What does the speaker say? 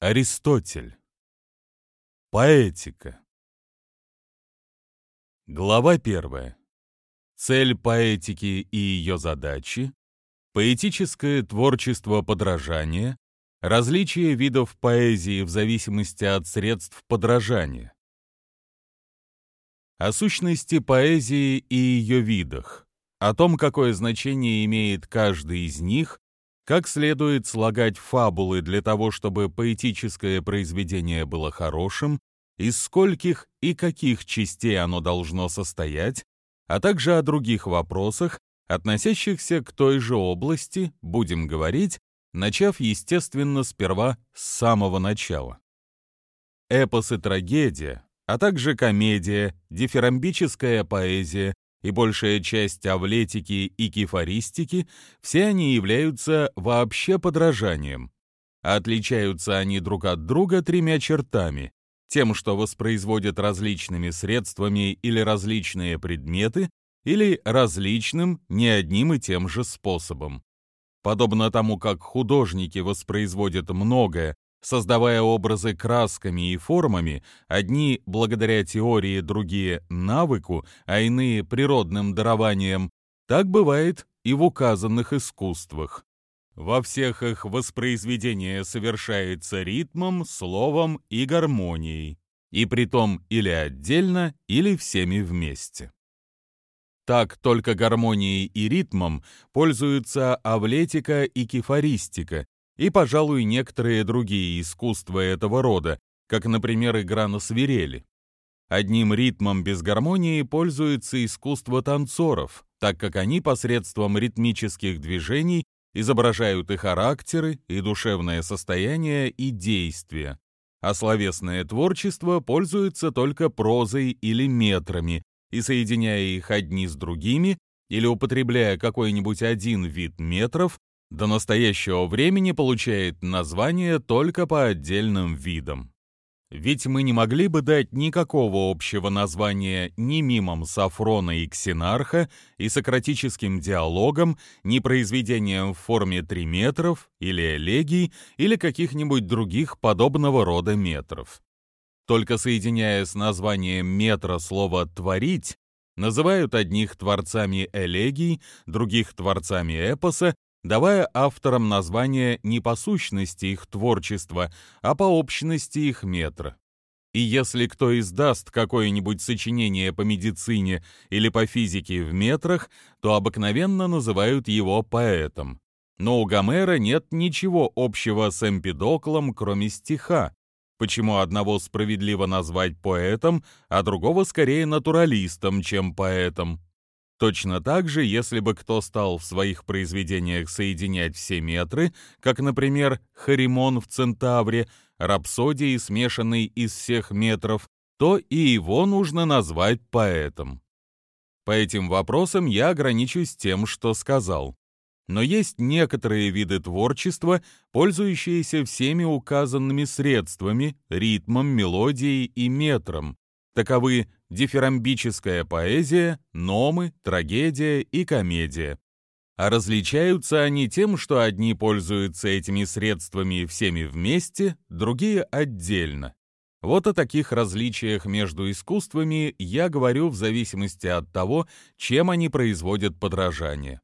Аристотель. Поэтика. Глава первая. Цель поэтики и ее задачи. Поэтическое творчество подражания. Различие видов поэзии в зависимости от средств подражания. О сущности поэзии и ее видах. О том, какое значение имеет каждый из них как следует слагать фабулы для того, чтобы поэтическое произведение было хорошим, из скольких и каких частей оно должно состоять, а также о других вопросах, относящихся к той же области, будем говорить, начав, естественно, сперва с самого начала. Эпос и трагедия, а также комедия, дифирамбическая поэзия, и большая часть авлетики и кефаристики, все они являются вообще подражанием. Отличаются они друг от друга тремя чертами. Тем, что воспроизводят различными средствами или различные предметы, или различным, не одним и тем же способом. Подобно тому, как художники воспроизводят многое, создавая образы красками и формами, одни благодаря теории, другие — навыку, а иные — природным дарованиям, так бывает и в указанных искусствах. Во всех их воспроизведение совершается ритмом, словом и гармонией, и притом или отдельно, или всеми вместе. Так только гармонией и ритмом пользуются авлетика и кефаристика, и, пожалуй, некоторые другие искусства этого рода, как, например, игра на свирели. Одним ритмом без гармонии пользуется искусство танцоров, так как они посредством ритмических движений изображают и характеры, и душевное состояние, и действия. А словесное творчество пользуется только прозой или метрами, и соединяя их одни с другими, или употребляя какой-нибудь один вид метров, до настоящего времени получает название только по отдельным видам. Ведь мы не могли бы дать никакого общего названия ни мимам Сафрона и Ксенарха и сократическим диалогам, ни произведениям в форме триметров или элегий или каких-нибудь других подобного рода метров. Только соединяя с названием метра слово «творить», называют одних творцами элегий, других творцами эпоса давая авторам название не по сущности их творчества, а по общности их метра. И если кто издаст какое-нибудь сочинение по медицине или по физике в метрах, то обыкновенно называют его поэтом. Но у Гомера нет ничего общего с Эмпидоклом, кроме стиха, почему одного справедливо назвать поэтом, а другого скорее натуралистом, чем поэтом. Точно так же, если бы кто стал в своих произведениях соединять все метры, как, например, Харимон в «Центавре», рапсодии, смешанный из всех метров, то и его нужно назвать поэтом. По этим вопросам я ограничусь тем, что сказал. Но есть некоторые виды творчества, пользующиеся всеми указанными средствами, ритмом, мелодией и метром. Таковы дифирамбическая поэзия, номы, трагедия и комедия. А различаются они тем, что одни пользуются этими средствами всеми вместе, другие отдельно. Вот о таких различиях между искусствами я говорю в зависимости от того, чем они производят подражание.